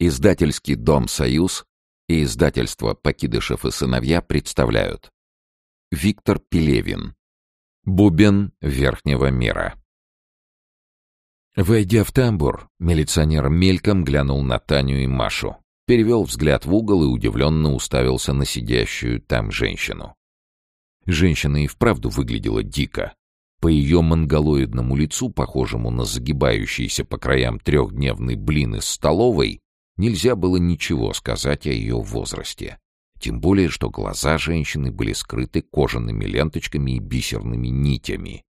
Издательский дом «Союз» и издательство «Покидышев и сыновья» представляют Виктор Пелевин Бубен Верхнего мира Войдя в тамбур, милиционер мельком глянул на Таню и Машу, перевел взгляд в угол и удивленно уставился на сидящую там женщину. Женщина и вправду выглядела дико. По ее монголоидному лицу, похожему на загибающийся по краям трехдневный блин из столовой, Нельзя было ничего сказать о ее возрасте. Тем более, что глаза женщины были скрыты кожаными ленточками и бисерными нитями.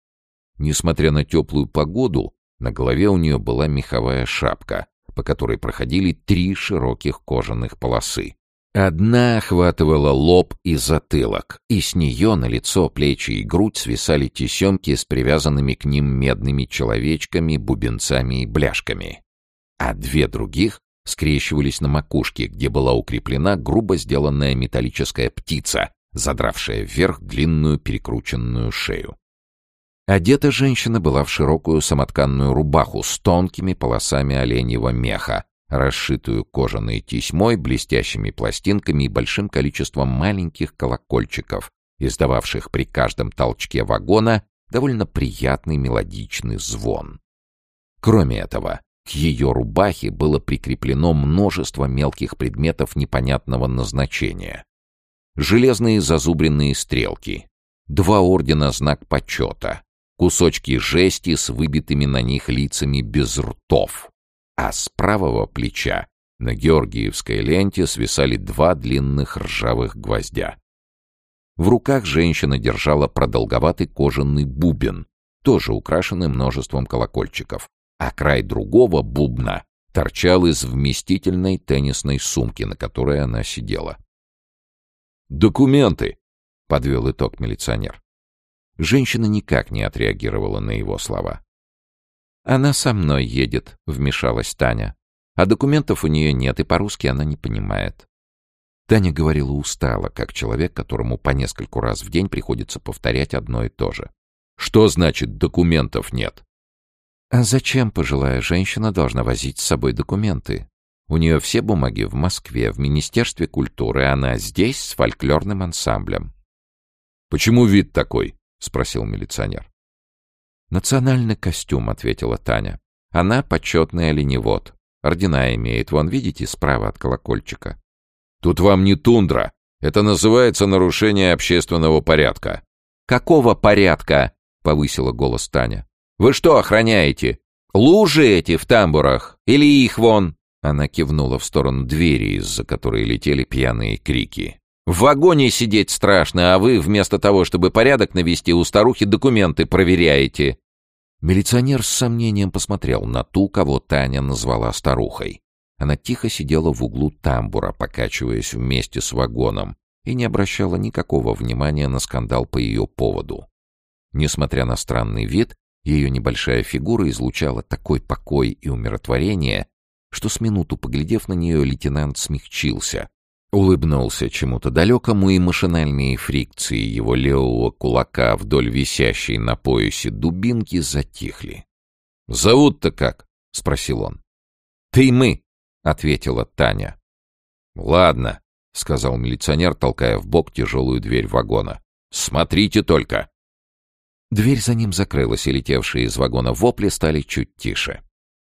Несмотря на теплую погоду, на голове у нее была меховая шапка, по которой проходили три широких кожаных полосы. Одна охватывала лоб и затылок, и с нее на лицо, плечи и грудь свисали тесемки с привязанными к ним медными человечками, бубенцами и бляшками. А две других скрещивались на макушке, где была укреплена грубо сделанная металлическая птица, задравшая вверх длинную перекрученную шею. Одета женщина была в широкую самотканную рубаху с тонкими полосами оленьего меха, расшитую кожаной тесьмой, блестящими пластинками и большим количеством маленьких колокольчиков, издававших при каждом толчке вагона довольно приятный мелодичный звон. Кроме этого, к ее рубахе было прикреплено множество мелких предметов непонятного назначения. Железные зазубренные стрелки, два ордена знак почета, кусочки жести с выбитыми на них лицами без ртов, а с правого плеча на георгиевской ленте свисали два длинных ржавых гвоздя. В руках женщина держала продолговатый кожаный бубен, тоже украшенный множеством колокольчиков, а край другого бубна торчал из вместительной теннисной сумки, на которой она сидела. «Документы!» — подвел итог милиционер. Женщина никак не отреагировала на его слова. «Она со мной едет», — вмешалась Таня. «А документов у нее нет, и по-русски она не понимает». Таня говорила устало, как человек, которому по нескольку раз в день приходится повторять одно и то же. «Что значит документов нет?» А зачем пожилая женщина должна возить с собой документы? У нее все бумаги в Москве, в Министерстве культуры, она здесь с фольклорным ансамблем. «Почему вид такой?» — спросил милиционер. «Национальный костюм», — ответила Таня. «Она почетный оленевод. Ордена имеет, вон, видите, справа от колокольчика». «Тут вам не тундра. Это называется нарушение общественного порядка». «Какого порядка?» — повысила голос Таня. Вы что охраняете? Лужи эти в тамбурах? Или их вон?» Она кивнула в сторону двери, из-за которой летели пьяные крики. «В вагоне сидеть страшно, а вы, вместо того, чтобы порядок навести, у старухи документы проверяете». Милиционер с сомнением посмотрел на ту, кого Таня назвала старухой. Она тихо сидела в углу тамбура, покачиваясь вместе с вагоном, и не обращала никакого внимания на скандал по ее поводу. Несмотря на странный вид, ее небольшая фигура излучала такой покой и умиротворение, что с минуту поглядев на нее, лейтенант смягчился, улыбнулся чему-то далекому, и машинальные фрикции его левого кулака вдоль висящей на поясе дубинки затихли. «Зовут-то как?» — спросил он. «Ты мы», — ответила Таня. «Ладно», — сказал милиционер, толкая в бок тяжелую дверь вагона. «Смотрите только!» Дверь за ним закрылась, и летевшие из вагона вопли стали чуть тише.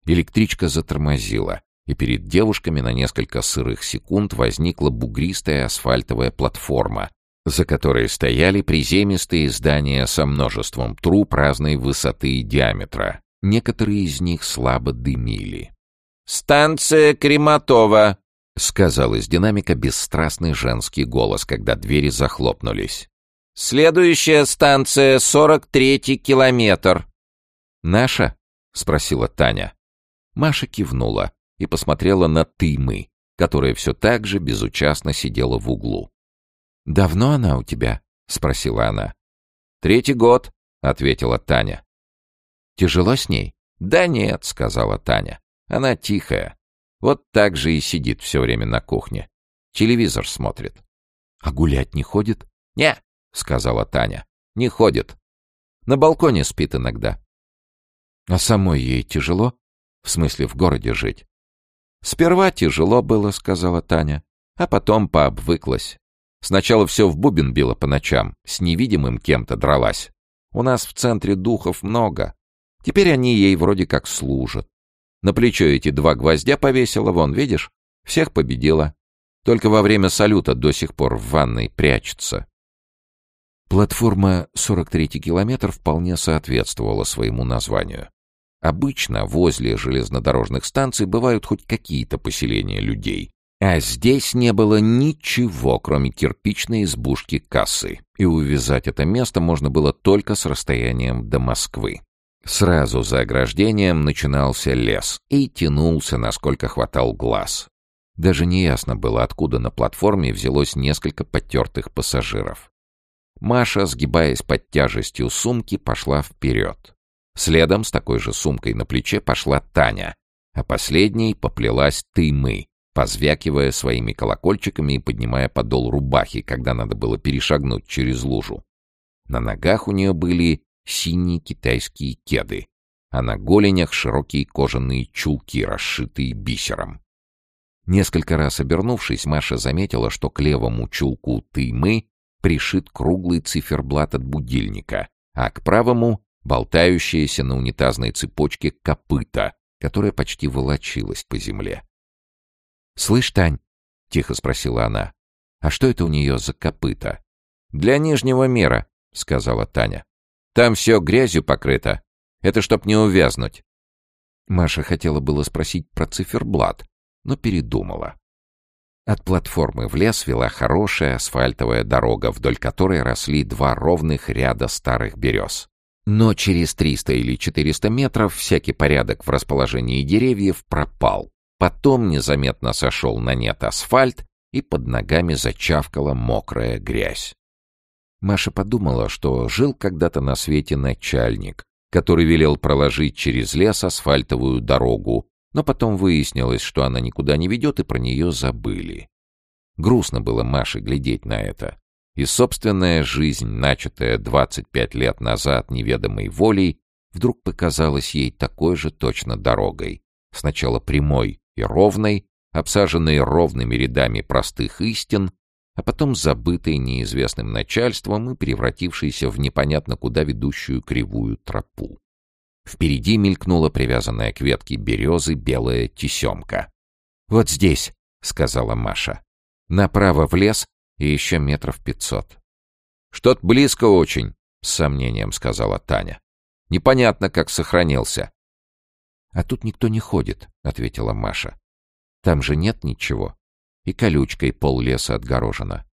Электричка затормозила, и перед девушками на несколько сырых секунд возникла бугристая асфальтовая платформа, за которой стояли приземистые здания со множеством труб разной высоты и диаметра. Некоторые из них слабо дымили. «Станция Крематова», — сказал из динамика бесстрастный женский голос, когда двери захлопнулись. Следующая станция — сорок третий километр». «Наша?» — спросила Таня. Маша кивнула и посмотрела на Тымы, которая все так же безучастно сидела в углу. «Давно она у тебя?» — спросила она. «Третий год», — ответила Таня. «Тяжело с ней?» «Да нет», — сказала Таня. «Она тихая. Вот так же и сидит все время на кухне. Телевизор смотрит». «А гулять не ходит?» «Не, — сказала Таня. «Не ходит. На балконе спит иногда». «А самой ей тяжело? В смысле, в городе жить?» «Сперва тяжело было», — сказала Таня, — «а потом пообвыклась. Сначала все в бубен било по ночам, с невидимым кем-то дралась. У нас в центре духов много. Теперь они ей вроде как служат. На плечо эти два гвоздя повесила, вон, видишь? Всех победила. Только во время салюта до сих пор в ванной прячется. Платформа 43-й километр вполне соответствовала своему названию. Обычно возле железнодорожных станций бывают хоть какие-то поселения людей. А здесь не было ничего, кроме кирпичной избушки кассы, и увязать это место можно было только с расстоянием до Москвы. Сразу за ограждением начинался лес и тянулся, насколько хватал глаз. Даже неясно было, откуда на платформе взялось несколько потертых пассажиров. Маша, сгибаясь под тяжестью сумки, пошла вперед. Следом с такой же сумкой на плече пошла Таня, а последней поплелась ты мы, позвякивая своими колокольчиками и поднимая подол рубахи, когда надо было перешагнуть через лужу. На ногах у нее были синие китайские кеды, а на голенях широкие кожаные чулки, расшитые бисером. Несколько раз обернувшись, Маша заметила, что к левому чулку «ты-мы» пришит круглый циферблат от будильника, а к правому — болтающаяся на унитазной цепочке копыта, которая почти волочилась по земле. «Слышь, Тань», — тихо спросила она, — «а что это у нее за копыта?» «Для нижнего мира», — сказала Таня. «Там все грязью покрыто. Это чтоб не увязнуть». Маша хотела было спросить про циферблат, но передумала. От платформы в лес вела хорошая асфальтовая дорога, вдоль которой росли два ровных ряда старых берез. Но через 300 или 400 метров всякий порядок в расположении деревьев пропал. Потом незаметно сошел на нет асфальт, и под ногами зачавкала мокрая грязь. Маша подумала, что жил когда-то на свете начальник, который велел проложить через лес асфальтовую дорогу, но потом выяснилось, что она никуда не ведет, и про нее забыли. Грустно было Маше глядеть на это. И собственная жизнь, начатая 25 лет назад неведомой волей, вдруг показалась ей такой же точно дорогой. Сначала прямой и ровной, обсаженной ровными рядами простых истин, а потом забытой неизвестным начальством и превратившейся в непонятно куда ведущую кривую тропу. Впереди мелькнула привязанная к ветке березы белая тесемка. «Вот здесь», — сказала Маша. «Направо в лес и еще метров пятьсот». «Что-то близко очень», — с сомнением сказала Таня. «Непонятно, как сохранился». «А тут никто не ходит», — ответила Маша. «Там же нет ничего. И колючкой пол леса отгорожено».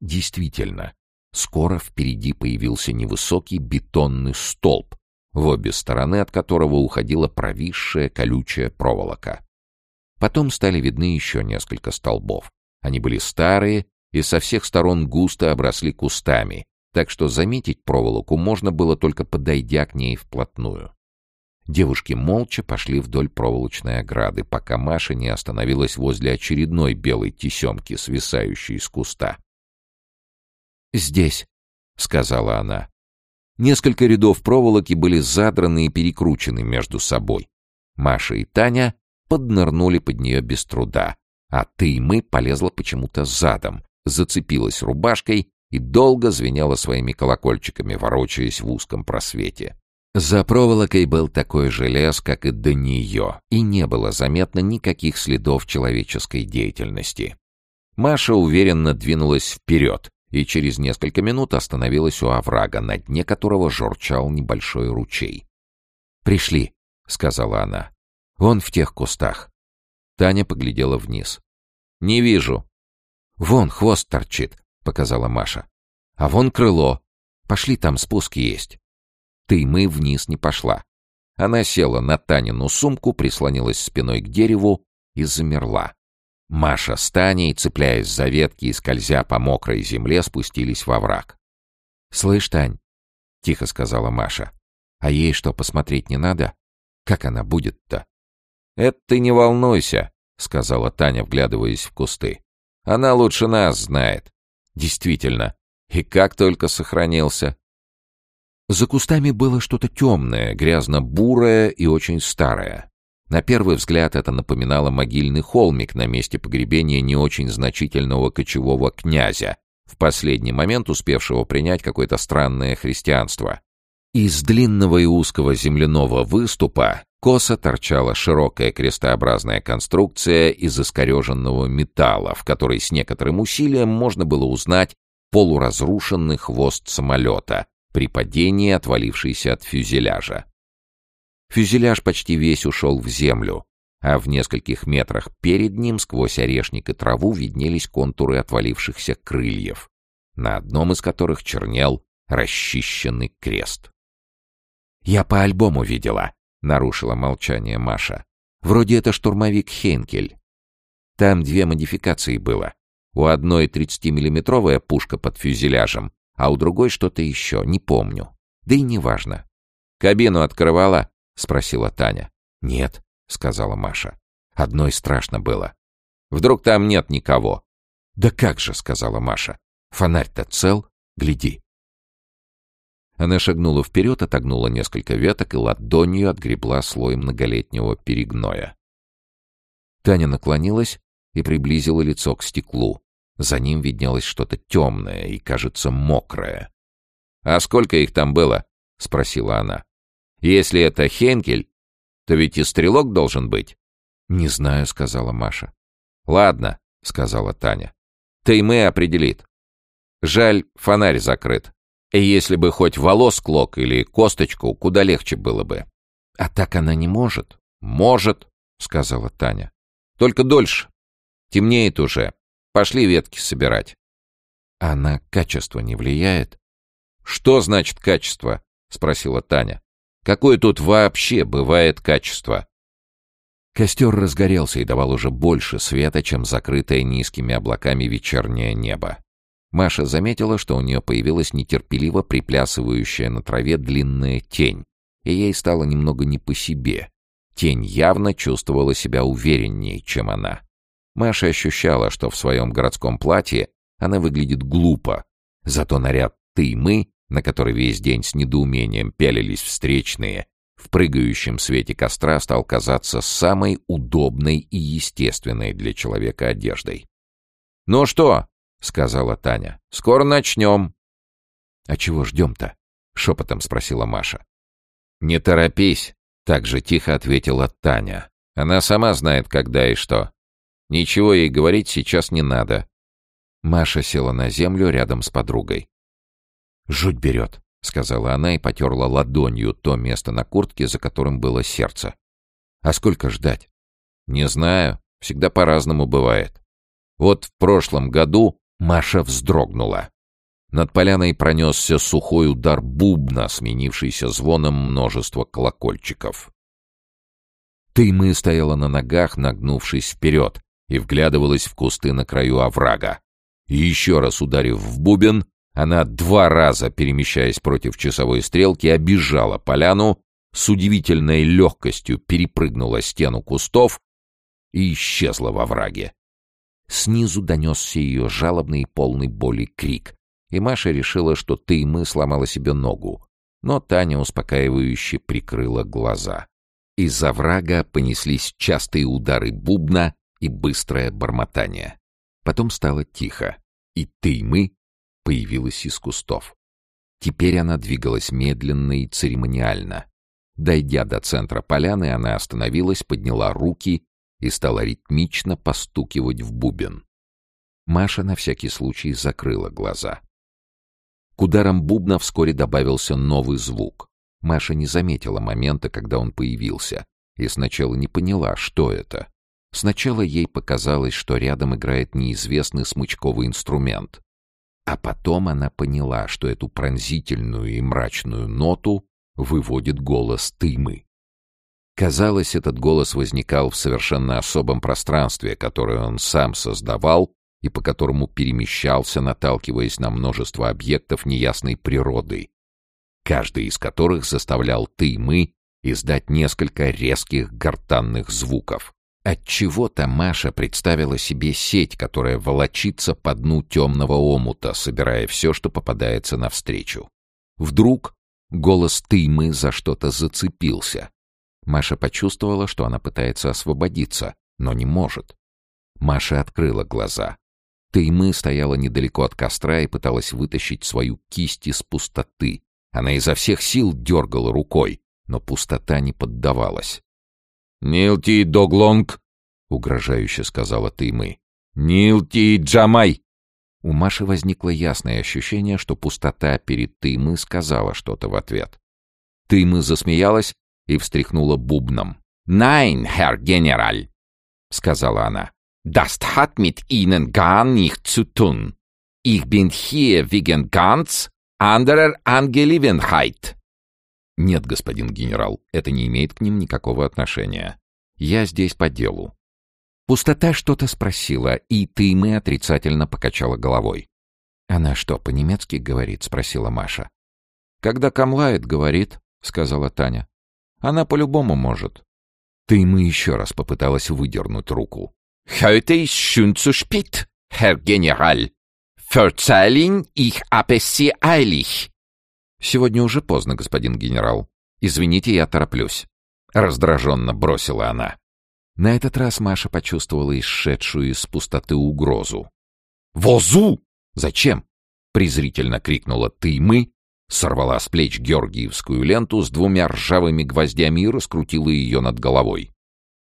Действительно, скоро впереди появился невысокий бетонный столб, в обе стороны от которого уходила провисшая колючая проволока. Потом стали видны еще несколько столбов. Они были старые и со всех сторон густо обросли кустами, так что заметить проволоку можно было только подойдя к ней вплотную. Девушки молча пошли вдоль проволочной ограды, пока Маша не остановилась возле очередной белой тесемки, свисающей из куста. «Здесь», — сказала она. Несколько рядов проволоки были задраны и перекручены между собой. Маша и Таня поднырнули под нее без труда, а ты и мы полезла почему-то задом, зацепилась рубашкой и долго звеняла своими колокольчиками, ворочаясь в узком просвете. За проволокой был такой же лес, как и до нее, и не было заметно никаких следов человеческой деятельности. Маша уверенно двинулась вперед, и через несколько минут остановилась у оврага, на дне которого журчал небольшой ручей. «Пришли», — сказала она. «Вон в тех кустах». Таня поглядела вниз. «Не вижу». «Вон хвост торчит», — показала Маша. «А вон крыло. Пошли, там спуск есть». Ты мы вниз не пошла. Она села на Танину сумку, прислонилась спиной к дереву и замерла. Маша с Таней, цепляясь за ветки и скользя по мокрой земле, спустились во враг. «Слышь, Тань», — тихо сказала Маша, — «а ей что, посмотреть не надо? Как она будет-то?» «Это ты не волнуйся», — сказала Таня, вглядываясь в кусты. «Она лучше нас знает». «Действительно. И как только сохранился». За кустами было что-то темное, грязно-бурое и очень старое. На первый взгляд это напоминало могильный холмик на месте погребения не очень значительного кочевого князя, в последний момент успевшего принять какое-то странное христианство. Из длинного и узкого земляного выступа косо торчала широкая крестообразная конструкция из искореженного металла, в которой с некоторым усилием можно было узнать полуразрушенный хвост самолета, при падении отвалившийся от фюзеляжа. Фюзеляж почти весь ушел в землю, а в нескольких метрах перед ним сквозь орешник и траву виднелись контуры отвалившихся крыльев, на одном из которых чернел расчищенный крест. «Я по альбому видела», — нарушила молчание Маша. «Вроде это штурмовик Хейнкель. Там две модификации было. У одной 30-миллиметровая пушка под фюзеляжем, а у другой что-то еще, не помню. Да и неважно. «Кабину открывала?» — спросила Таня. «Нет», — сказала Маша. «Одной страшно было. Вдруг там нет никого?» «Да как же», — сказала Маша. «Фонарь-то цел? Гляди». Она шагнула вперед, отогнула несколько веток и ладонью отгребла слой многолетнего перегноя. Таня наклонилась и приблизила лицо к стеклу. За ним виднелось что-то темное и, кажется, мокрое. «А сколько их там было?» — спросила она. «Если это Хенкель, то ведь и стрелок должен быть». «Не знаю», — сказала Маша. «Ладно», — сказала Таня. «Таймы определит. Жаль, фонарь закрыт. И если бы хоть волос клок или косточку, куда легче было бы». «А так она не может?» «Может», — сказала Таня. «Только дольше. Темнеет уже. Пошли ветки собирать. А на качество не влияет? Что значит качество? Спросила Таня. Какое тут вообще бывает качество? Костер разгорелся и давал уже больше света, чем закрытое низкими облаками вечернее небо. Маша заметила, что у нее появилась нетерпеливо приплясывающая на траве длинная тень, и ей стало немного не по себе. Тень явно чувствовала себя увереннее, чем она. Маша ощущала, что в своем городском платье она выглядит глупо. Зато наряд «ты и мы», на который весь день с недоумением пялились встречные, в прыгающем свете костра стал казаться самой удобной и естественной для человека одеждой. «Ну что?» — сказала Таня. «Скоро начнем». «А чего ждем-то?» — шепотом спросила Маша. «Не торопись», — так же тихо ответила Таня. «Она сама знает, когда и что. Ничего ей говорить сейчас не надо. Маша села на землю рядом с подругой. «Жуть берет», — сказала она и потерла ладонью то место на куртке, за которым было сердце. «А сколько ждать?» «Не знаю. Всегда по-разному бывает. Вот в прошлом году Маша вздрогнула. Над поляной пронесся сухой удар бубна, сменившийся звоном множества колокольчиков. Ты мы стояла на ногах, нагнувшись вперед, и вглядывалась в кусты на краю оврага. И еще раз ударив в бубен, она два раза, перемещаясь против часовой стрелки, обижала поляну, с удивительной легкостью перепрыгнула стену кустов и исчезла во враге. Снизу донесся ее жалобный и полный боли крик, и Маша решила, что ты и мы сломала себе ногу, но Таня успокаивающе прикрыла глаза. Из-за врага понеслись частые удары бубна, и быстрое бормотание. Потом стало тихо, и ты и мы появилась из кустов. Теперь она двигалась медленно и церемониально. Дойдя до центра поляны, она остановилась, подняла руки и стала ритмично постукивать в бубен. Маша на всякий случай закрыла глаза. К ударам бубна вскоре добавился новый звук. Маша не заметила момента, когда он появился, и сначала не поняла, что это. Сначала ей показалось, что рядом играет неизвестный смычковый инструмент. А потом она поняла, что эту пронзительную и мрачную ноту выводит голос Тымы. Казалось, этот голос возникал в совершенно особом пространстве, которое он сам создавал и по которому перемещался, наталкиваясь на множество объектов неясной природы, каждый из которых заставлял Тымы издать несколько резких гортанных звуков. Отчего-то Маша представила себе сеть, которая волочится по дну темного омута, собирая все, что попадается навстречу. Вдруг голос Тымы за что-то зацепился. Маша почувствовала, что она пытается освободиться, но не может. Маша открыла глаза. Таймы стояла недалеко от костра и пыталась вытащить свою кисть из пустоты. Она изо всех сил дергала рукой, но пустота не поддавалась. «Нилти Доглонг!» — угрожающе сказала Таймы. «Нилти Джамай!» У Маши возникло ясное ощущение, что пустота перед Тымы сказала что-то в ответ. Тымы засмеялась и встряхнула бубном. «Nein, Herr General!» — сказала она. «Das hat mit Ihnen gar nichts zu tun. Ich bin hier wegen ganz anderer Angelegenheit». «Нет, господин генерал, это не имеет к ним никакого отношения. Я здесь по делу. Пустота что-то спросила, и Тымы отрицательно покачала головой. «Она что, по-немецки говорит?» — спросила Маша. «Когда камлает, говорит», — сказала Таня. «Она по-любому может». Тымы еще раз попыталась выдернуть руку. «Heute ist schon zu spät, Herr General. Verzeihen, ich habe eilig». «Сегодня уже поздно, господин генерал. Извините, я тороплюсь». Раздраженно бросила она. На этот раз Маша почувствовала исшедшую из пустоты угрозу. «Возу! Зачем?» — презрительно крикнула «ты мы», сорвала с плеч георгиевскую ленту с двумя ржавыми гвоздями и раскрутила ее над головой.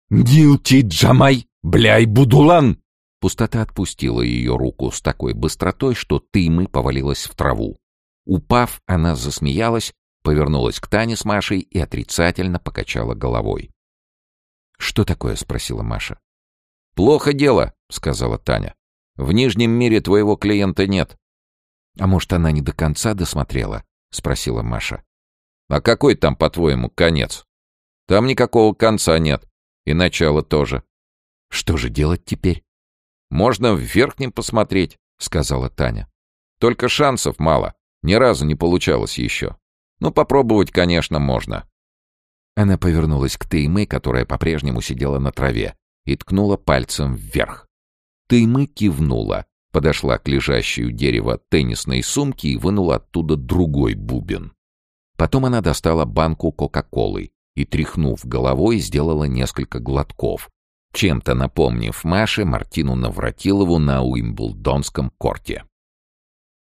«Дилти Джамай! Бляй, Будулан!» Пустота отпустила ее руку с такой быстротой, что Тымы повалилась в траву. Упав, она засмеялась, повернулась к Тане с Машей и отрицательно покачала головой. «Что такое?» — спросила Маша. «Плохо дело», — сказала Таня. «В Нижнем мире твоего клиента нет». «А может, она не до конца досмотрела?» — спросила Маша. «А какой там, по-твоему, конец? Там никакого конца нет. И начала тоже». «Что же делать теперь?» «Можно в верхнем посмотреть», — сказала Таня. «Только шансов мало. Ни разу не получалось еще. Ну, попробовать, конечно, можно. Она повернулась к Теймы, которая по-прежнему сидела на траве, и ткнула пальцем вверх. Теймы кивнула, подошла к лежащей у дерева теннисной сумке и вынула оттуда другой бубен. Потом она достала банку Кока-Колы и, тряхнув головой, сделала несколько глотков, чем-то напомнив Маше Мартину Навратилову на Уимблдонском корте.